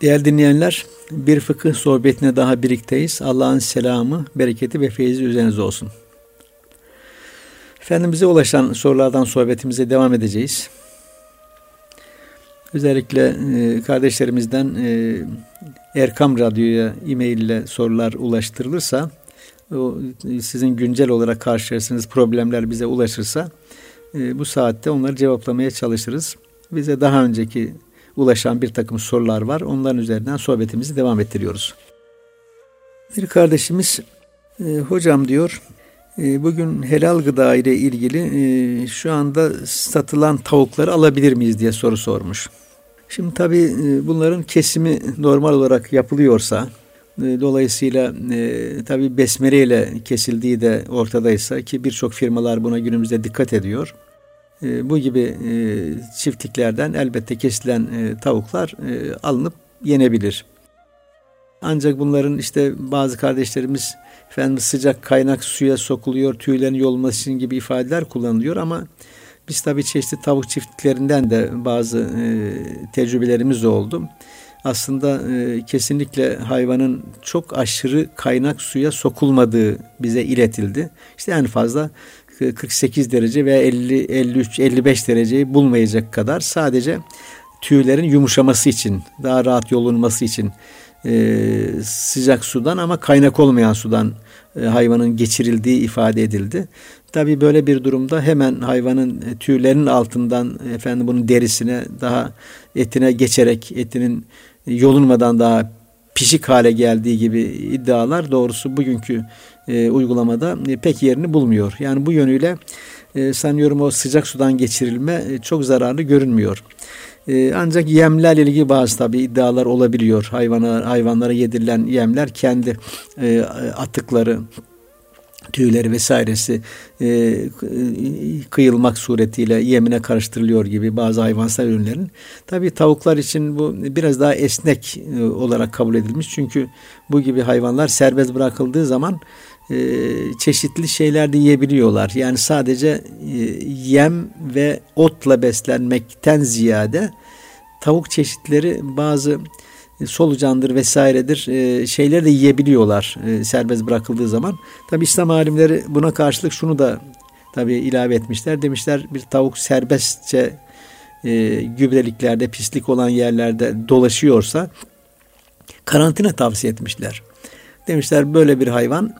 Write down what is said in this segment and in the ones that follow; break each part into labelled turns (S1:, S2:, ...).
S1: Değerli dinleyenler, bir fıkıh sohbetine daha birlikteyiz. Allah'ın selamı, bereketi ve feyzi üzerinize olsun. Efendimiz'e ulaşan sorulardan sohbetimize devam edeceğiz. Özellikle e, kardeşlerimizden e, Erkam Radyo'ya e-mail ile sorular ulaştırılırsa, o, sizin güncel olarak karşılaştığınız problemler bize ulaşırsa, e, bu saatte onları cevaplamaya çalışırız. Bize daha önceki ulaşan bir takım sorular var. Onların üzerinden sohbetimizi devam ettiriyoruz. Bir kardeşimiz e, hocam diyor e, bugün helal gıda ile ilgili e, şu anda satılan tavukları alabilir miyiz diye soru sormuş. Şimdi tabi e, bunların kesimi normal olarak yapılıyorsa e, dolayısıyla e, tabi besmele ile kesildiği de ortadaysa ki birçok firmalar buna günümüzde dikkat ediyor. E, bu gibi e, çiftliklerden elbette kesilen e, tavuklar alınıp yenebilir. Ancak bunların işte bazı kardeşlerimiz efendim sıcak kaynak suya sokuluyor, tüylerin yolması için gibi ifadeler kullanılıyor ama biz tabii çeşitli tavuk çiftliklerinden de bazı e, tecrübelerimiz oldu. Aslında kesinlikle hayvanın çok aşırı kaynak suya sokulmadığı bize iletildi. İşte en fazla 48 derece veya 50, 53, 55 dereceyi bulmayacak kadar sadece tüylerin yumuşaması için, daha rahat yolunması için e, sıcak sudan ama kaynak olmayan sudan e, hayvanın geçirildiği ifade edildi. Tabi böyle bir durumda hemen hayvanın e, tüylerinin altından efendim bunun derisine daha etine geçerek etinin yolunmadan daha pişik hale geldiği gibi iddialar doğrusu bugünkü e, uygulamada e, pek yerini bulmuyor. Yani bu yönüyle e, sanıyorum o sıcak sudan geçirilme e, çok zararlı görünmüyor. E, ancak yemlerle ilgili bazı tabi iddialar olabiliyor. Hayvana, hayvanlara yedirilen yemler kendi e, atıkları, tüyleri vesairesi e, kıyılmak suretiyle yemine karıştırılıyor gibi bazı hayvansal ürünlerin. Tabi tavuklar için bu biraz daha esnek e, olarak kabul edilmiş. Çünkü bu gibi hayvanlar serbest bırakıldığı zaman çeşitli şeyler de yiyebiliyorlar. Yani sadece e, yem ve otla beslenmekten ziyade tavuk çeşitleri bazı e, solucandır vesairedir e, şeyleri de yiyebiliyorlar e, serbest bırakıldığı zaman. Tabi İslam alimleri buna karşılık şunu da tabi ilave etmişler. Demişler bir tavuk serbestçe e, gübreliklerde pislik olan yerlerde dolaşıyorsa karantina tavsiye etmişler. Demişler böyle bir hayvan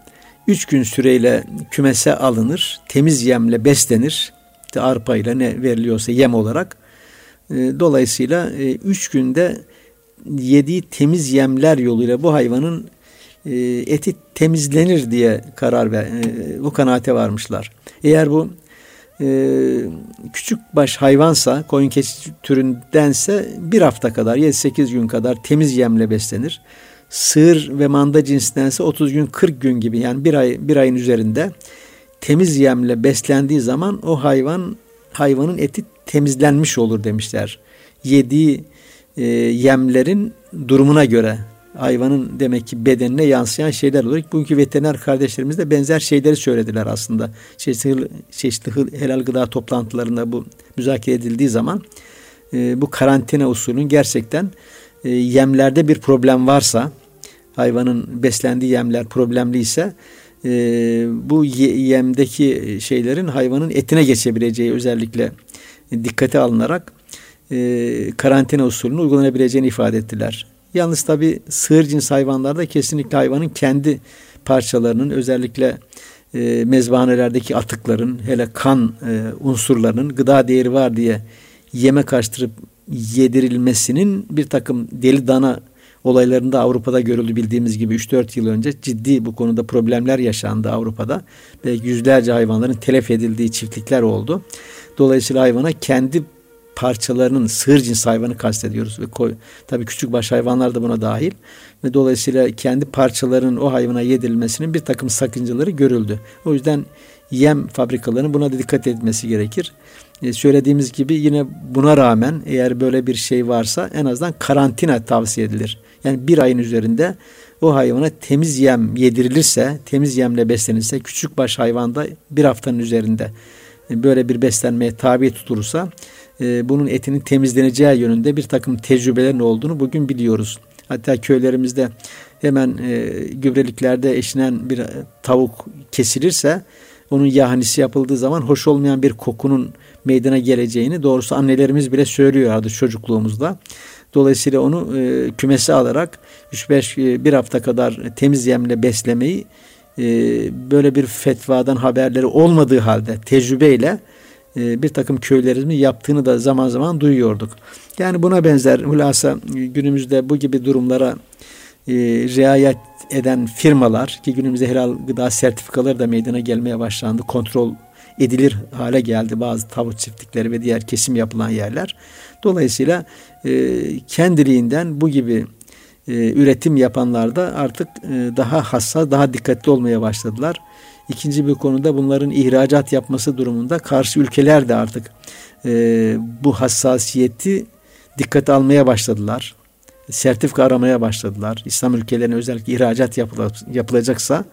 S1: üç gün süreyle kümese alınır, temiz yemle beslenir. Arpa ile ne veriliyorsa yem olarak. E, dolayısıyla e, üç günde yediği temiz yemler yoluyla bu hayvanın e, eti temizlenir diye karar ver, e, bu kanaate varmışlar. Eğer bu küçük baş hayvansa, koyun keçi türündense bir hafta kadar, 7-8 gün kadar temiz yemle beslenir. Sığır ve manda cinsindense 30 gün 40 gün gibi yani bir ay bir ayın üzerinde temiz yemle beslendiği zaman o hayvan hayvanın eti temizlenmiş olur demişler. Yediği e, yemlerin durumuna göre hayvanın demek ki bedenine yansıyan şeyler olarak bugünkü veteriner kardeşlerimiz de benzer şeyleri söylediler aslında. Çeşitli, çeşitli helal gıda toplantılarında bu müzakere edildiği zaman e, bu karantina usulünün gerçekten e, yemlerde bir problem varsa hayvanın beslendiği yemler problemliyse e, bu yemdeki şeylerin hayvanın etine geçebileceği özellikle dikkate alınarak e, karantina usulünü uygulanabileceğini ifade ettiler. Yalnız tabi sığır cins hayvanlarda kesinlikle hayvanın kendi parçalarının özellikle e, mezbahanelerdeki atıkların hele kan e, unsurlarının gıda değeri var diye yeme karıştırıp yedirilmesinin bir takım deli dana olaylarında Avrupa'da görüldü bildiğimiz gibi 3-4 yıl önce ciddi bu konuda problemler yaşandı Avrupa'da ve yüzlerce hayvanların telef edildiği çiftlikler oldu. Dolayısıyla hayvana kendi parçalarının sığır cins hayvanı kastediyoruz ve koy, tabii küçük baş hayvanlar da buna dahil ve dolayısıyla kendi parçalarının o hayvana yedirilmesinin bir takım sakıncaları görüldü. O yüzden yem fabrikalarının buna da dikkat etmesi gerekir. Ee, söylediğimiz gibi yine buna rağmen eğer böyle bir şey varsa en azından karantina tavsiye edilir. Yani bir ayın üzerinde o hayvana temiz yem yedirilirse, temiz yemle beslenirse, küçük baş hayvanda bir haftanın üzerinde böyle bir beslenmeye tabi tutulursa e, bunun etinin temizleneceği yönünde bir takım tecrübelerin olduğunu bugün biliyoruz. Hatta köylerimizde hemen e, gübreliklerde eşinen bir tavuk kesilirse onun yahnisi yapıldığı zaman hoş olmayan bir kokunun meydana geleceğini doğrusu annelerimiz bile söylüyorlardı çocukluğumuzda. Dolayısıyla onu e, kümese alarak 3-5 e, bir hafta kadar temiz yemle beslemeyi e, böyle bir fetvadan haberleri olmadığı halde tecrübeyle e, bir takım köylerimizin yaptığını da zaman zaman duyuyorduk. Yani buna benzer hulasa e, günümüzde bu gibi durumlara e, riayet eden firmalar ki günümüzde helal gıda sertifikaları da meydana gelmeye başlandı. Kontrol edilir hale geldi bazı tavuk çiftlikleri ve diğer kesim yapılan yerler. Dolayısıyla e, kendiliğinden bu gibi e, üretim yapanlar da artık e, daha hassas, daha dikkatli olmaya başladılar. İkinci bir konuda bunların ihracat yapması durumunda karşı ülkeler de artık e, bu hassasiyeti dikkate almaya başladılar. Sertifika aramaya başladılar. İslam ülkelerine özellikle ihracat yapılacaksa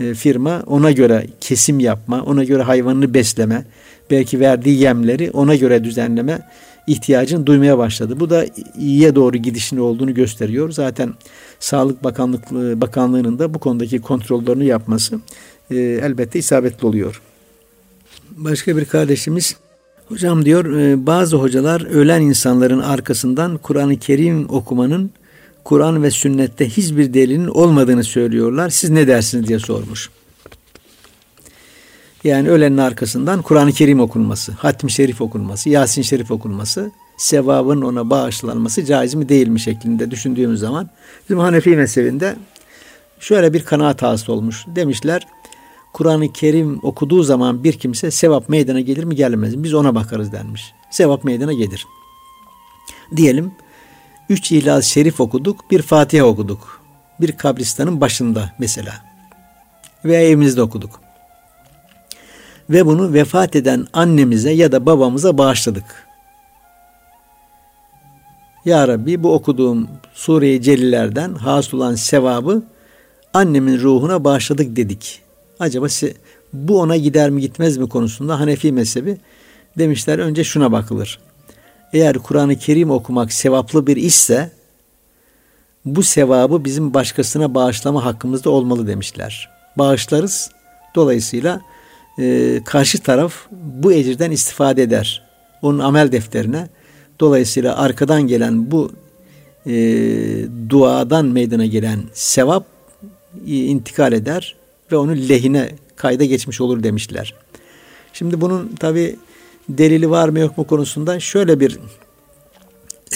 S1: e, firma ona göre kesim yapma, ona göre hayvanını besleme, belki verdiği yemleri ona göre düzenleme ihtiyacını duymaya başladı. Bu da iyiye doğru gidişin olduğunu gösteriyor. Zaten Sağlık Bakanlığı Bakanlığı'nın da bu konudaki kontrollerini yapması e, elbette isabetli oluyor. Başka bir kardeşimiz hocam diyor e, bazı hocalar ölen insanların arkasından Kur'an-ı Kerim okumanın Kur'an ve sünnette hiçbir delilin olmadığını söylüyorlar. Siz ne dersiniz diye sormuş. Yani ölenin arkasından Kur'an-ı Kerim okunması, Hatim Şerif okunması, Yasin Şerif okunması, sevabın ona bağışlanması caiz mi değil mi şeklinde düşündüğümüz zaman bizim Hanefi mezhebinde şöyle bir kanaat hasıl olmuş. Demişler Kur'an-ı Kerim okuduğu zaman bir kimse sevap meydana gelir mi gelmez mi? Biz ona bakarız denmiş. Sevap meydana gelir. Diyelim üç İhlal Şerif okuduk, bir Fatiha okuduk. Bir kabristanın başında mesela. Veya evimizde okuduk ve bunu vefat eden annemize ya da babamıza bağışladık. Ya Rabbi bu okuduğum Sure-i Celillerden hasıl olan sevabı annemin ruhuna bağışladık dedik. Acaba bu ona gider mi gitmez mi konusunda Hanefi mezhebi demişler önce şuna bakılır. Eğer Kur'an-ı Kerim okumak sevaplı bir işse bu sevabı bizim başkasına bağışlama hakkımızda olmalı demişler. Bağışlarız. Dolayısıyla e, karşı taraf bu ecirden istifade eder. Onun amel defterine. Dolayısıyla arkadan gelen bu e, duadan meydana gelen sevap e, intikal eder ve onun lehine kayda geçmiş olur demişler. Şimdi bunun tabi delili var mı yok mu konusunda şöyle bir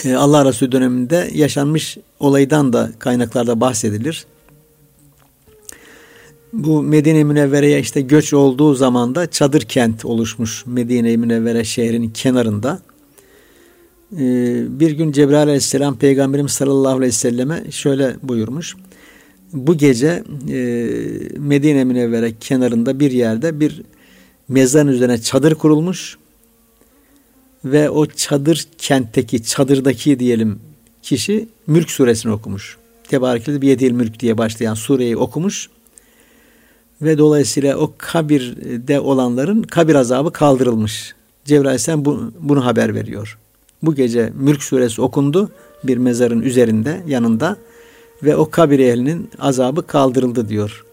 S1: e, Allah Resulü döneminde yaşanmış olaydan da kaynaklarda bahsedilir bu Medine Münevvere'ye işte göç olduğu zaman da çadır kent oluşmuş Medine Münevvere şehrinin kenarında. Ee, bir gün Cebrail Aleyhisselam Peygamberimiz sallallahu aleyhi ve selleme şöyle buyurmuş. Bu gece e, Medine Münevvere kenarında bir yerde bir mezarın üzerine çadır kurulmuş ve o çadır kentteki çadırdaki diyelim kişi Mülk suresini okumuş. Tebarikli bir yedil mülk diye başlayan sureyi okumuş ve dolayısıyla o kabirde olanların kabir azabı kaldırılmış. Cebrail Aleyhisselam bu, bunu haber veriyor. Bu gece Mülk suresi okundu bir mezarın üzerinde yanında ve o kabir ehlinin azabı kaldırıldı diyor.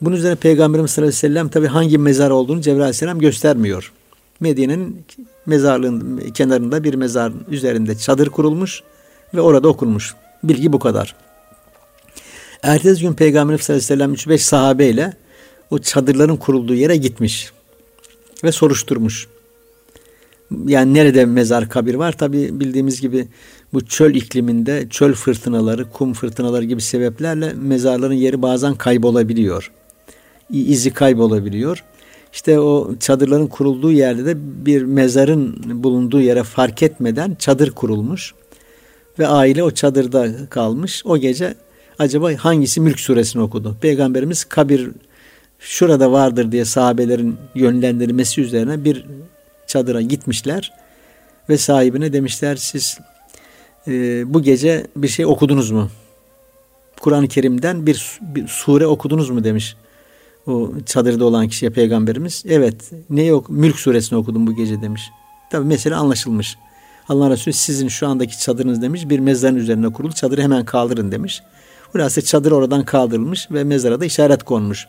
S1: Bunun üzerine Peygamberimiz sallallahu aleyhi ve sellem tabi hangi mezar olduğunu Cebrail Aleyhisselam göstermiyor. Medine'nin mezarlığın kenarında bir mezar üzerinde çadır kurulmuş ve orada okunmuş. Bilgi bu kadar. Ertesi gün Peygamberimiz sallallahu aleyhi ve sellem 3-5 sahabeyle o çadırların kurulduğu yere gitmiş ve soruşturmuş. Yani nerede mezar kabir var? Tabi bildiğimiz gibi bu çöl ikliminde çöl fırtınaları, kum fırtınaları gibi sebeplerle mezarların yeri bazen kaybolabiliyor. İzi kaybolabiliyor. İşte o çadırların kurulduğu yerde de bir mezarın bulunduğu yere fark etmeden çadır kurulmuş. Ve aile o çadırda kalmış. O gece acaba hangisi Mülk suresini okudu? Peygamberimiz kabir şurada vardır diye sahabelerin yönlendirmesi üzerine bir çadıra gitmişler ve sahibine demişler siz e, bu gece bir şey okudunuz mu? Kur'an-ı Kerim'den bir, bir sure okudunuz mu demiş o çadırda olan kişiye peygamberimiz. Evet ne yok Mülk suresini okudum bu gece demiş. Tabi mesele anlaşılmış. Allah Resulü sizin şu andaki çadırınız demiş bir mezarın üzerine kurulu çadırı hemen kaldırın demiş. Burası çadır oradan kaldırılmış ve mezara da işaret konmuş.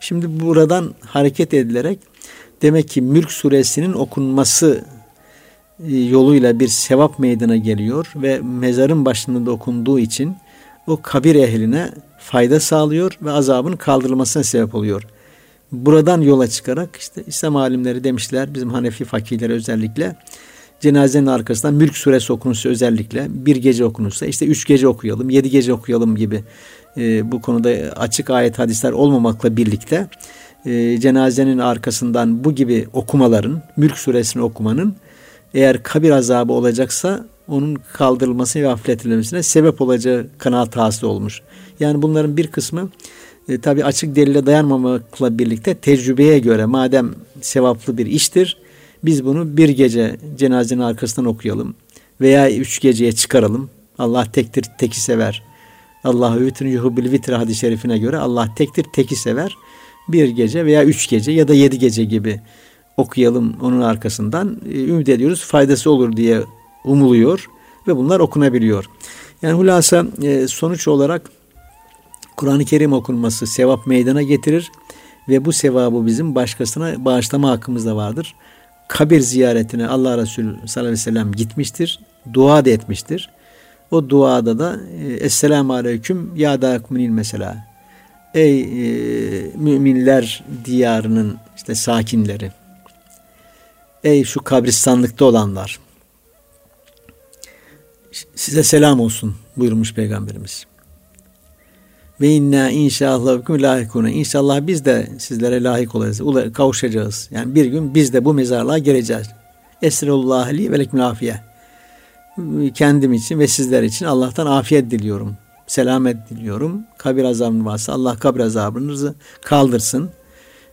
S1: Şimdi buradan hareket edilerek demek ki Mülk suresinin okunması e, yoluyla bir sevap meydana geliyor ve mezarın başında da okunduğu için o kabir ehline fayda sağlıyor ve azabın kaldırılmasına sebep oluyor. Buradan yola çıkarak işte İslam alimleri demişler bizim Hanefi fakirleri özellikle cenazenin arkasından Mülk suresi okunursa özellikle bir gece okunursa işte üç gece okuyalım, yedi gece okuyalım gibi e, bu konuda açık ayet hadisler olmamakla birlikte e, cenazenin arkasından bu gibi okumaların, Mülk suresini okumanın eğer kabir azabı olacaksa onun kaldırılması ve affedilmesine sebep olacağı kanaat hasıl olmuş. Yani bunların bir kısmı e, tabi açık delile dayanmamakla birlikte tecrübeye göre madem sevaplı bir iştir biz bunu bir gece cenazenin arkasından okuyalım veya üç geceye çıkaralım. Allah tektir, teki sever. Allahu vitrin yuhubil vitre hadis-i şerifine göre Allah tektir, teki sever. Bir gece veya üç gece ya da yedi gece gibi okuyalım onun arkasından. E, ümit ediyoruz faydası olur diye umuluyor ve bunlar okunabiliyor. Yani hulasa e, sonuç olarak Kur'an-ı Kerim okunması sevap meydana getirir ve bu sevabı bizim başkasına bağışlama hakkımız da vardır kabir ziyaretine Allah Resulü sallallahu aleyhi ve sellem gitmiştir. Dua da etmiştir. O duada da e, Esselamu Aleyküm ya da mesela. Ey e, müminler diyarının işte sakinleri. Ey şu kabristanlıkta olanlar. Size selam olsun buyurmuş Peygamberimiz. Ve inna inşallah hüküm layıkuna. İnşallah biz de sizlere layık olacağız, kavuşacağız. Yani bir gün biz de bu mezarlığa geleceğiz. Esrullah li ve lekmül. Kendim için ve sizler için Allah'tan afiyet diliyorum. Selamet diliyorum. Kabir azabı varsa Allah kabir azabınızı kaldırsın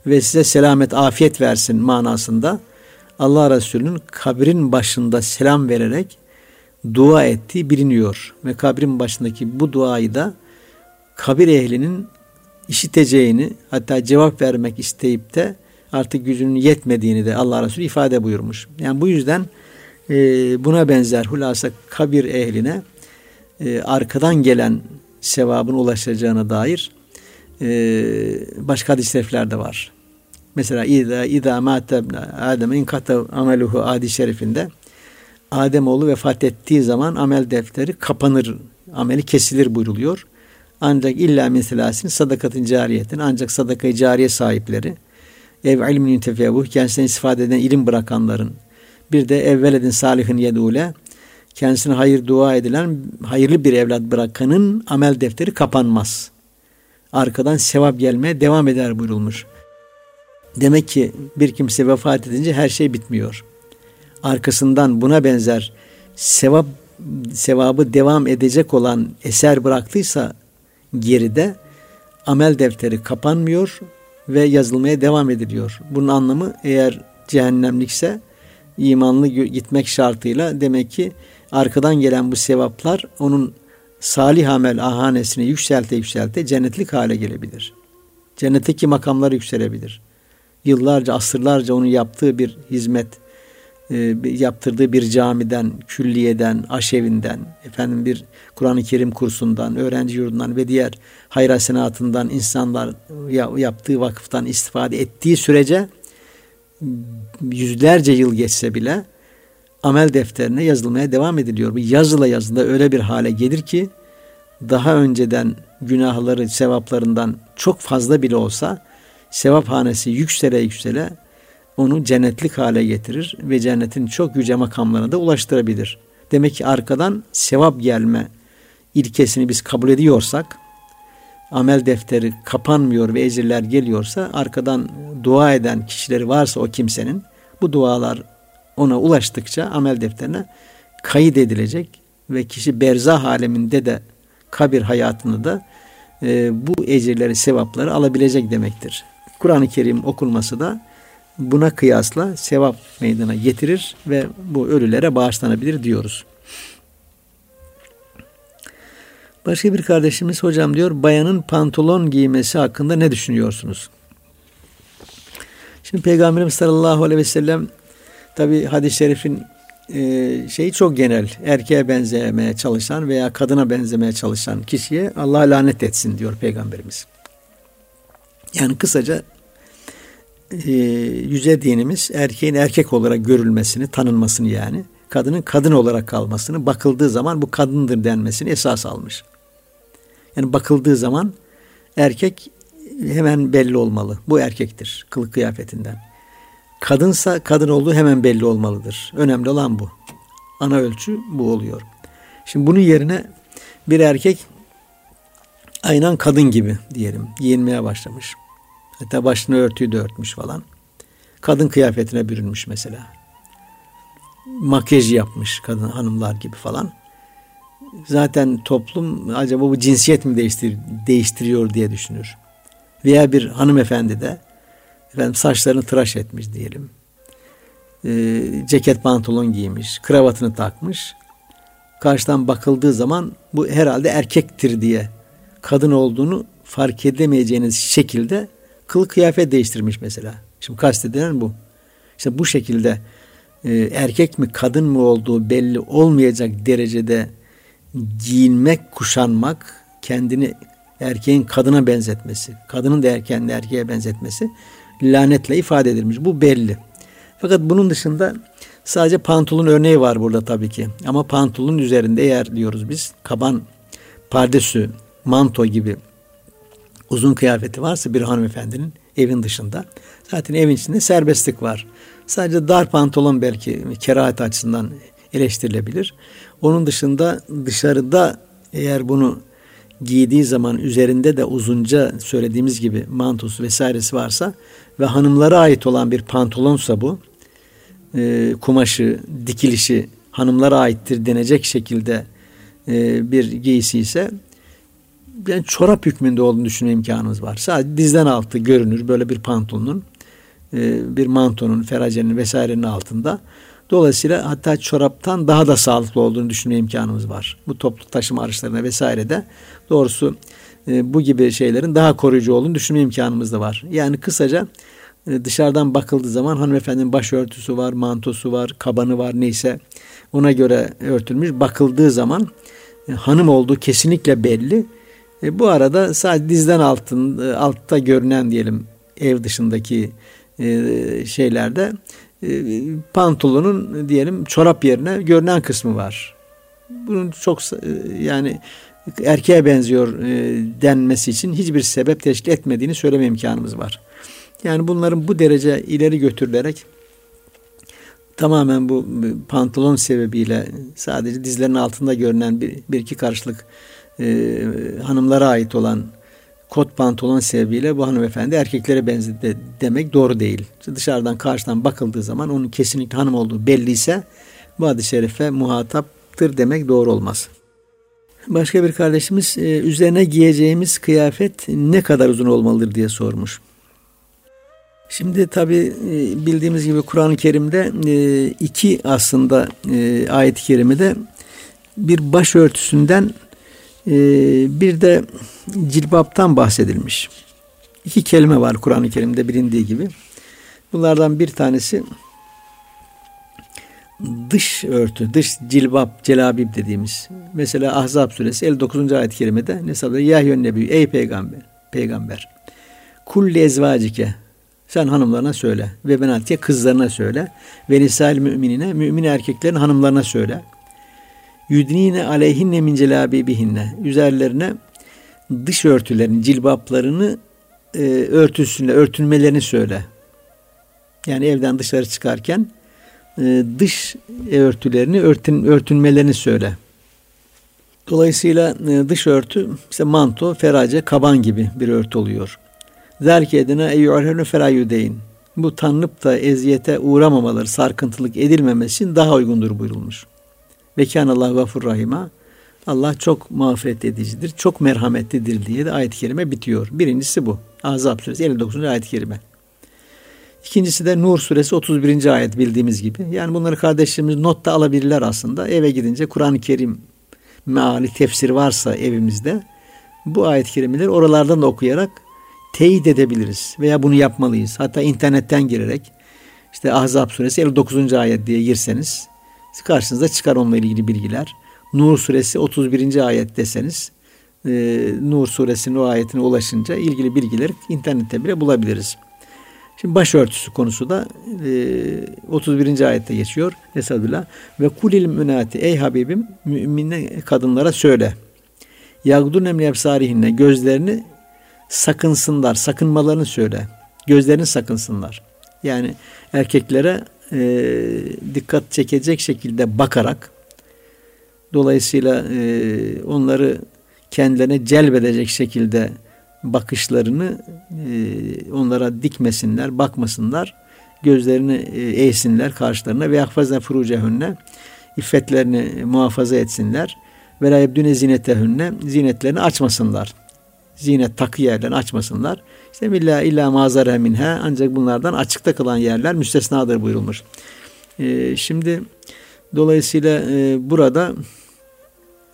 S1: ve size selamet, afiyet versin manasında Allah Resulü'nün kabrin başında selam vererek dua ettiği biliniyor. Ve kabrin başındaki bu duayı da kabir ehlinin işiteceğini hatta cevap vermek isteyip de artık gücünün yetmediğini de Allah Resulü ifade buyurmuş. Yani bu yüzden e, buna benzer hulasa kabir ehline e, arkadan gelen sevabın ulaşacağına dair e, başka hadis de var. Mesela İza İza mâte Adem in kata ameluhu adi şerifinde Adem oğlu vefat ettiği zaman amel defteri kapanır, ameli kesilir buyruluyor. Ancak illa meselasin sadakatın cariyetin ancak sadakayı cariye sahipleri ev ilmin tefevuh kendisine istifade eden ilim bırakanların bir de evveledin salihin yedule kendisine hayır dua edilen hayırlı bir evlat bırakanın amel defteri kapanmaz. Arkadan sevap gelmeye devam eder buyurulmuş. Demek ki bir kimse vefat edince her şey bitmiyor. Arkasından buna benzer sevap sevabı devam edecek olan eser bıraktıysa geride amel defteri kapanmıyor ve yazılmaya devam ediliyor. Bunun anlamı eğer cehennemlikse imanlı gitmek şartıyla demek ki arkadan gelen bu sevaplar onun salih amel ahanesini yükselte yükselte cennetlik hale gelebilir. Cennetteki makamları yükselebilir. Yıllarca, asırlarca onun yaptığı bir hizmet, yaptırdığı bir camiden, külliyeden, aşevinden, efendim bir Kur'an-ı Kerim kursundan, öğrenci yurdundan ve diğer hayır hasenatından insanlar yaptığı vakıftan istifade ettiği sürece yüzlerce yıl geçse bile amel defterine yazılmaya devam ediliyor. Bu yazıla yazıla öyle bir hale gelir ki daha önceden günahları, sevaplarından çok fazla bile olsa sevap hanesi yüksele onu cennetlik hale getirir ve cennetin çok yüce makamlarına da ulaştırabilir. Demek ki arkadan sevap gelme ilkesini biz kabul ediyorsak, amel defteri kapanmıyor ve ecirler geliyorsa, arkadan dua eden kişileri varsa o kimsenin, bu dualar ona ulaştıkça amel defterine kayıt edilecek ve kişi berzah aleminde de kabir hayatını da e, bu ecirleri, sevapları alabilecek demektir. Kur'an-ı Kerim okunması da buna kıyasla sevap meydana getirir ve bu ölülere bağışlanabilir diyoruz. Başka bir kardeşimiz hocam diyor bayanın pantolon giymesi hakkında ne düşünüyorsunuz? Şimdi Peygamberimiz sallallahu aleyhi ve sellem tabi hadis-i şerifin e, şey çok genel. Erkeğe benzemeye çalışan veya kadına benzemeye çalışan kişiye Allah lanet etsin diyor Peygamberimiz. Yani kısaca e, yüce dinimiz erkeğin erkek olarak görülmesini, tanınmasını yani, kadının kadın olarak kalmasını, bakıldığı zaman bu kadındır denmesini esas almış. Yani bakıldığı zaman erkek hemen belli olmalı. Bu erkektir kılık kıyafetinden. Kadınsa kadın olduğu hemen belli olmalıdır. Önemli olan bu. Ana ölçü bu oluyor. Şimdi bunun yerine bir erkek aynen kadın gibi diyelim giyinmeye başlamış. Hatta başını örtüyü de örtmüş falan. Kadın kıyafetine bürünmüş mesela. Makyaj yapmış kadın hanımlar gibi falan. Zaten toplum acaba bu cinsiyet mi değiştir, değiştiriyor diye düşünür. Veya bir hanımefendi de efendim saçlarını tıraş etmiş diyelim. E, ceket pantolon giymiş, kravatını takmış. Karşıdan bakıldığı zaman bu herhalde erkektir diye kadın olduğunu fark edemeyeceğiniz şekilde kılık kıyafet değiştirmiş mesela. Şimdi kastedilen bu. İşte bu şekilde e, erkek mi kadın mı olduğu belli olmayacak derecede giyinmek, kuşanmak, kendini erkeğin kadına benzetmesi, kadının da kendini erkeğe benzetmesi lanetle ifade edilmiş. Bu belli. Fakat bunun dışında sadece pantolon örneği var burada tabii ki. Ama pantolonun üzerinde eğer diyoruz biz kaban, pardesü, manto gibi uzun kıyafeti varsa bir hanımefendinin evin dışında zaten evin içinde serbestlik var. Sadece dar pantolon belki kerahat açısından eleştirilebilir. Onun dışında dışarıda eğer bunu giydiği zaman üzerinde de uzunca söylediğimiz gibi mantosu vesairesi varsa ve hanımlara ait olan bir pantolonsa bu e, kumaşı, dikilişi hanımlara aittir denecek şekilde e, bir giysi ise yani çorap hükmünde olduğunu düşünme imkanımız var. Sadece dizden altı görünür böyle bir pantolonun, e, bir mantonun, feracenin vesairenin altında. Dolayısıyla hatta çoraptan daha da sağlıklı olduğunu düşünme imkanımız var. Bu toplu taşıma araçlarına vesairede doğrusu e, bu gibi şeylerin daha koruyucu olduğunu düşünme imkanımız da var. Yani kısaca e, dışarıdan bakıldığı zaman hanımefendinin başörtüsü var, mantosu var, kabanı var neyse ona göre örtülmüş. Bakıldığı zaman hanım olduğu kesinlikle belli. E, bu arada sadece dizden altın, e, altta görünen diyelim ev dışındaki e, şeylerde e, pantolonun diyelim çorap yerine görünen kısmı var. Bunun çok e, yani erkeğe benziyor e, denmesi için hiçbir sebep teşkil etmediğini söyleme imkanımız var. Yani bunların bu derece ileri götürülerek tamamen bu pantolon sebebiyle sadece dizlerin altında görünen bir, bir iki karşılık e, hanımlara ait olan kot pantolon sebebiyle bu hanımefendi erkeklere benzedi demek doğru değil. Dışarıdan karşıdan bakıldığı zaman onun kesinlikle hanım olduğu belliyse bu hadis-i şerife muhataptır demek doğru olmaz. Başka bir kardeşimiz e, üzerine giyeceğimiz kıyafet ne kadar uzun olmalıdır diye sormuş. Şimdi tabi e, bildiğimiz gibi Kur'an-ı Kerim'de e, iki aslında ayet-i kerimede bir başörtüsünden bir de cilbaptan bahsedilmiş. İki kelime var Kur'an-ı Kerim'de bilindiği gibi. Bunlardan bir tanesi dış örtü, dış cilbap, celabib dediğimiz. Mesela Ahzab suresi 59. ayet-i kerimede ne sabır? Ya nebi, ey peygamber, peygamber. Kulli ezvacike, sen hanımlarına söyle. Ve benatiye kızlarına söyle. Ve nisal müminine, mümin erkeklerin hanımlarına söyle. Yudnine aleyhinne min celabibihinne. Üzerlerine dış örtülerini, cilbaplarını e, örtüsünle, örtünmelerini söyle. Yani evden dışarı çıkarken e, dış örtülerini örtün, örtünmelerini söyle. Dolayısıyla e, dış örtü işte manto, ferace, kaban gibi bir örtü oluyor. Zerki edine eyyu'alhenu ferayüdeyn. Bu tanınıp da eziyete uğramamaları, sarkıntılık edilmemesi için daha uygundur buyurulmuş. Ve Allah gafur rahima. Allah çok mağfiret edicidir, çok merhametlidir diye de ayet-i kerime bitiyor. Birincisi bu. Azap suresi 59. ayet-i kerime. İkincisi de Nur suresi 31. ayet bildiğimiz gibi. Yani bunları kardeşlerimiz notta alabilirler aslında. Eve gidince Kur'an-ı Kerim meali tefsir varsa evimizde bu ayet-i kerimeleri oralardan da okuyarak teyit edebiliriz veya bunu yapmalıyız. Hatta internetten girerek işte Ahzab suresi 59. ayet diye girseniz karşınıza çıkar onunla ilgili bilgiler. Nur suresi 31. ayet deseniz e, Nur suresinin o ayetine ulaşınca ilgili bilgileri internette bile bulabiliriz. Şimdi başörtüsü konusu da e, 31. ayette geçiyor. Estağfirullah. Ve kulil münati ey Habibim müminne kadınlara söyle. Yagdun emri efsarihinne gözlerini sakınsınlar. Sakınmalarını söyle. Gözlerini sakınsınlar. Yani erkeklere e, dikkat çekecek şekilde bakarak dolayısıyla e, onları kendilerine celbedecek şekilde bakışlarını e, onlara dikmesinler, bakmasınlar. Gözlerini e, eğsinler karşılarına ve yakfazne furucehünne iffetlerini muhafaza etsinler. Ve la yebdüne zinetehünne zinetlerini açmasınlar. Zinet takı yerlerini açmasınlar. İşte illa illa mazare minha ancak bunlardan açıkta kalan yerler müstesnadır buyurulmuş. E, şimdi dolayısıyla e, burada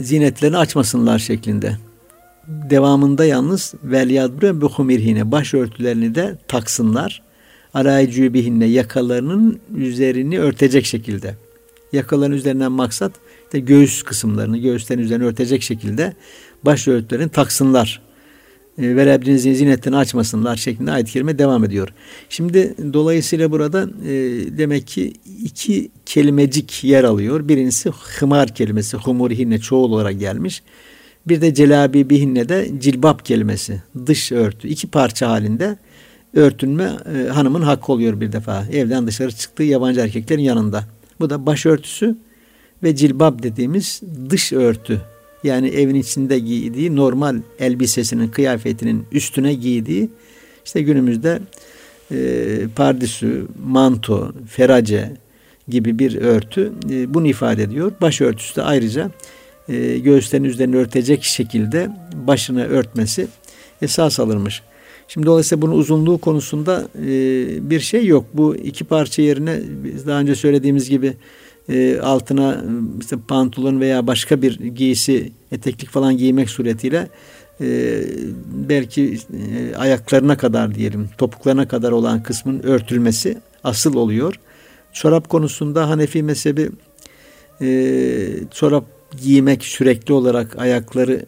S1: zinetlerini açmasınlar şeklinde. Devamında yalnız vel yadbre buhumirhine başörtülerini de taksınlar. Araycübihinne yakalarının üzerini örtecek şekilde. Yakaların üzerinden maksat işte göğüs kısımlarını göğüslerin üzerine örtecek şekilde başörtülerini taksınlar. E, ve açmasınlar şeklinde ayet-i kerime devam ediyor. Şimdi dolayısıyla burada e, demek ki iki kelimecik yer alıyor. Birincisi hımar kelimesi, humurihinne çoğul olarak gelmiş. Bir de celabi bihinne de cilbap kelimesi, dış örtü. iki parça halinde örtünme e, hanımın hakkı oluyor bir defa. Evden dışarı çıktığı yabancı erkeklerin yanında. Bu da başörtüsü ve cilbap dediğimiz dış örtü yani evin içinde giydiği normal elbisesinin, kıyafetinin üstüne giydiği işte günümüzde e, pardisü, manto, ferace gibi bir örtü e, bunu ifade ediyor. Başörtüsü de ayrıca e, göğüslerin üzerine örtecek şekilde başını örtmesi esas alınmış. Şimdi dolayısıyla bunun uzunluğu konusunda e, bir şey yok. Bu iki parça yerine biz daha önce söylediğimiz gibi e, altına işte pantolon veya başka bir giysi eteklik falan giymek suretiyle e, belki e, ayaklarına kadar diyelim topuklarına kadar olan kısmın örtülmesi asıl oluyor. Çorap konusunda Hanefi mezhebi e, çorap giymek sürekli olarak ayakları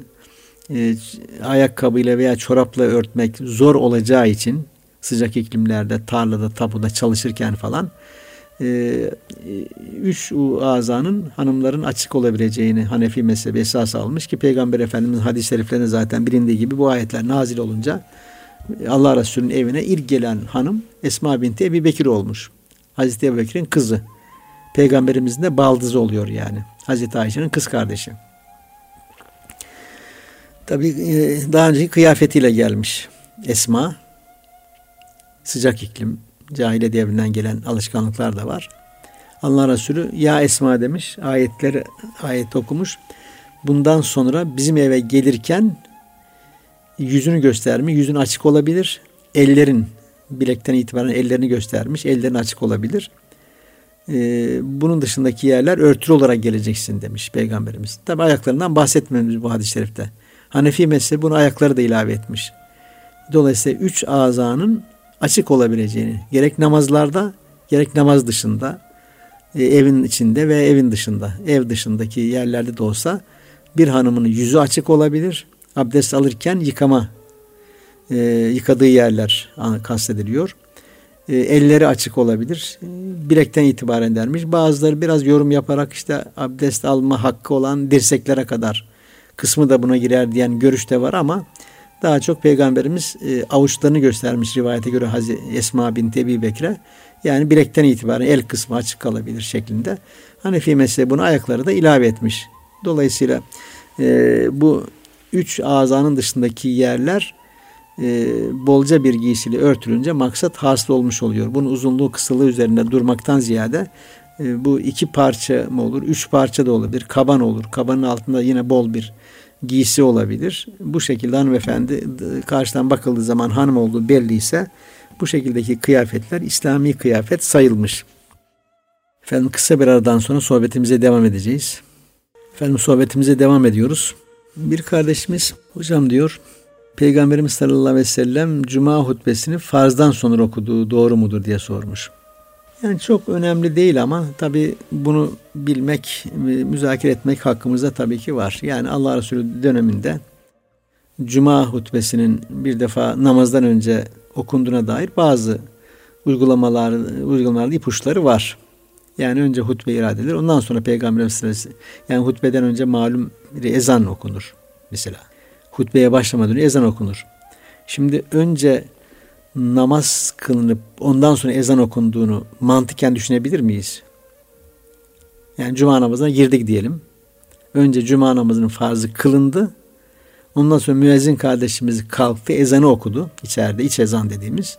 S1: e, ayakkabıyla veya çorapla örtmek zor olacağı için sıcak iklimlerde tarlada tapuda çalışırken falan e, üç azanın hanımların açık olabileceğini Hanefi mezhebi esas almış ki Peygamber Efendimiz hadis-i şeriflerinde zaten bilindiği gibi bu ayetler nazil olunca Allah Resulü'nün evine ilk gelen hanım Esma binti Ebi Bekir olmuş. Hazreti Ebu Bekir'in kızı. Peygamberimizin de baldızı oluyor yani. Hazreti Ayşe'nin kız kardeşi. Tabi e, daha önceki kıyafetiyle gelmiş Esma. Sıcak iklim, cahile devrinden gelen alışkanlıklar da var. Allah Resulü ya Esma demiş ayetleri ayet okumuş. Bundan sonra bizim eve gelirken yüzünü göstermiş. Yüzün açık olabilir. Ellerin bilekten itibaren ellerini göstermiş. Ellerin açık olabilir. Ee, bunun dışındaki yerler örtülü olarak geleceksin demiş Peygamberimiz. Tabi ayaklarından bahsetmiyoruz bu hadis-i şerifte. Hanefi mezhebi bunu ayakları da ilave etmiş. Dolayısıyla üç azanın açık olabileceğini gerek namazlarda gerek namaz dışında e, evin içinde ve evin dışında ev dışındaki yerlerde de olsa bir hanımın yüzü açık olabilir. Abdest alırken yıkama e, yıkadığı yerler kastediliyor. E, elleri açık olabilir. E, bilekten itibaren dermiş. Bazıları biraz yorum yaparak işte abdest alma hakkı olan dirseklere kadar kısmı da buna girer diyen görüş de var ama daha çok Peygamberimiz e, avuçlarını göstermiş rivayete göre Hazreti Esma bin Ebi Bekir'e. Yani bilekten itibaren el kısmı açık kalabilir şeklinde. Hanefi mezhebi bunu ayakları da ilave etmiş. Dolayısıyla e, bu üç azanın dışındaki yerler e, bolca bir giysiyle örtülünce maksat hasıl olmuş oluyor. Bunun uzunluğu kısalığı üzerinde durmaktan ziyade e, bu iki parça mı olur, üç parça da olabilir, kaban olur. Kabanın altında yine bol bir giysi olabilir. Bu şekilde hanımefendi karşıdan bakıldığı zaman hanım olduğu belliyse bu şekildeki kıyafetler İslami kıyafet sayılmış. Efendim kısa bir aradan sonra sohbetimize devam edeceğiz. Efendim sohbetimize devam ediyoruz. Bir kardeşimiz hocam diyor Peygamberimiz sallallahu aleyhi ve sellem cuma hutbesini farzdan sonra okuduğu doğru mudur diye sormuş. Yani çok önemli değil ama tabi bunu bilmek, müzakere etmek hakkımızda tabii ki var. Yani Allah Resulü döneminde Cuma hutbesinin bir defa namazdan önce okunduğuna dair bazı uygulamalar, uygulamalar ipuçları var. Yani önce hutbe irade edilir. Ondan sonra Peygamber Efendimiz yani hutbeden önce malum bir ezan okunur mesela. Hutbeye başlamadan önce ezan okunur. Şimdi önce namaz kılınıp ondan sonra ezan okunduğunu mantıken düşünebilir miyiz? Yani cuma namazına girdik diyelim. Önce cuma namazının farzı kılındı. Ondan sonra müezzin kardeşimiz kalktı, ezanı okudu. içeride iç ezan dediğimiz.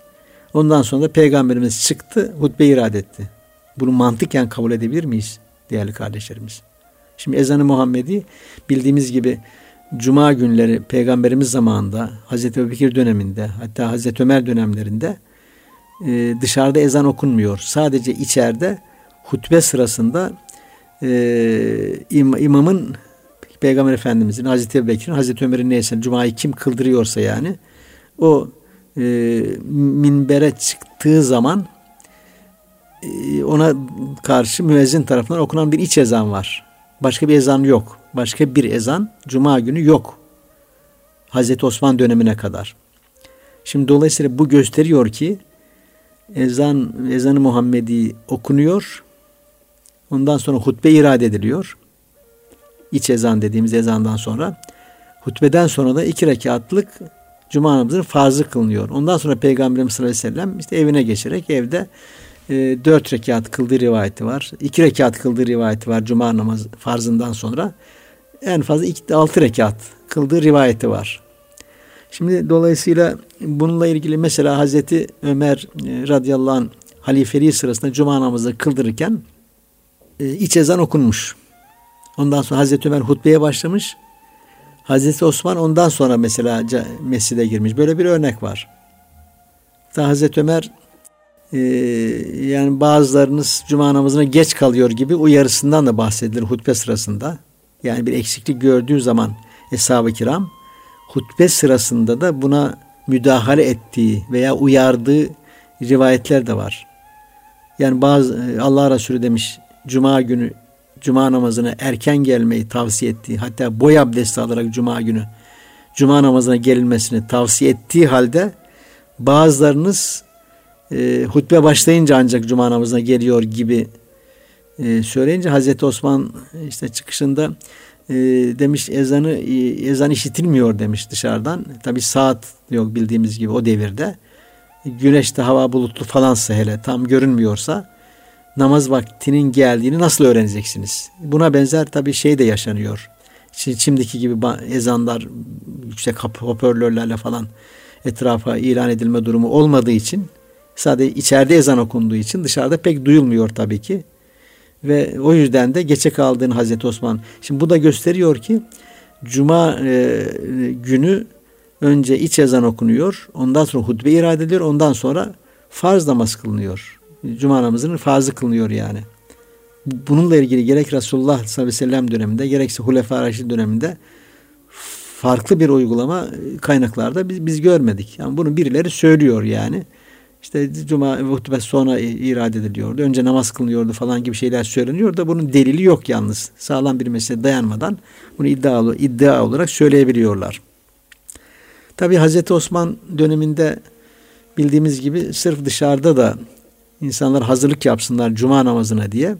S1: Ondan sonra da peygamberimiz çıktı, hutbe irade etti. Bunu mantıken kabul edebilir miyiz değerli kardeşlerimiz? Şimdi ezanı Muhammedi bildiğimiz gibi Cuma günleri Peygamberimiz zamanında, Hazreti Ebubekir döneminde, hatta Hazreti Ömer dönemlerinde e, dışarıda ezan okunmuyor. Sadece içeride hutbe sırasında e, im, imamın Peygamber Efendimizin, Hazreti Ebubekir'in, Hazreti Ömer'in neyse Cuma'yı kim kıldırıyorsa yani o e, minbere çıktığı zaman e, ona karşı müezzin tarafından okunan bir iç ezan var. Başka bir ezan yok. Başka bir ezan cuma günü yok. Hazreti Osman dönemine kadar. Şimdi dolayısıyla bu gösteriyor ki ezan ezanı Muhammedi okunuyor. Ondan sonra hutbe irade ediliyor. İç ezan dediğimiz ezandan sonra. Hutbeden sonra da iki rekatlık cuma namazının farzı kılınıyor. Ondan sonra Peygamberimiz sallallahu aleyhi ve sellem işte evine geçerek evde e, dört rekat kıldığı rivayeti var. iki rekat kıldığı rivayeti var cuma namazı farzından sonra. En fazla iki, altı rekat kıldığı rivayeti var. Şimdi dolayısıyla bununla ilgili mesela Hazreti Ömer e, radıyallahu anh halifeliği sırasında cuma namazı kıldırırken e, iç ezan okunmuş. Ondan sonra Hazreti Ömer hutbeye başlamış. Hazreti Osman ondan sonra mesela mescide girmiş. Böyle bir örnek var. Daha Hazreti Ömer e, yani bazılarınız cuma namazına geç kalıyor gibi uyarısından da bahsedilir hutbe sırasında. Yani bir eksiklik gördüğü zaman Eshab-ı Kiram hutbe sırasında da buna müdahale ettiği veya uyardığı rivayetler de var. Yani bazı Allah Resulü demiş cuma günü cuma namazına erken gelmeyi tavsiye ettiği hatta boy abdesti alarak cuma günü cuma namazına gelinmesini tavsiye ettiği halde bazılarınız e, hutbe başlayınca ancak cuma namazına geliyor gibi e, söyleyince Hazreti Osman işte çıkışında e, demiş ezanı e, ezan işitilmiyor demiş dışarıdan. Tabi saat yok bildiğimiz gibi o devirde. Güneşte hava bulutlu falansa hele tam görünmüyorsa namaz vaktinin geldiğini nasıl öğreneceksiniz? Buna benzer tabii şey de yaşanıyor. Şimdi, şimdiki gibi ezanlar yüksek hoparlörlerle falan etrafa ilan edilme durumu olmadığı için sadece içeride ezan okunduğu için dışarıda pek duyulmuyor tabii ki. Ve o yüzden de geçe kaldığını Hazreti Osman. Şimdi bu da gösteriyor ki Cuma e, günü önce iç ezan okunuyor. Ondan sonra hutbe irade ediliyor. Ondan sonra farz namaz kılınıyor. Cuma namazının farzı kılınıyor yani. Bununla ilgili gerek Resulullah sallallahu aleyhi ve sellem döneminde gerekse Hulefâ Raşid döneminde farklı bir uygulama kaynaklarda biz, biz görmedik. Yani bunu birileri söylüyor yani. İşte cuma hutbe sonra irade ediliyordu. Önce namaz kılınıyordu falan gibi şeyler söyleniyor da bunun delili yok yalnız. Sağlam bir mesele dayanmadan bunu iddia, iddia olarak söyleyebiliyorlar. Tabi Hazreti Osman döneminde bildiğimiz gibi sırf dışarıda da insanlar hazırlık yapsınlar cuma namazına diye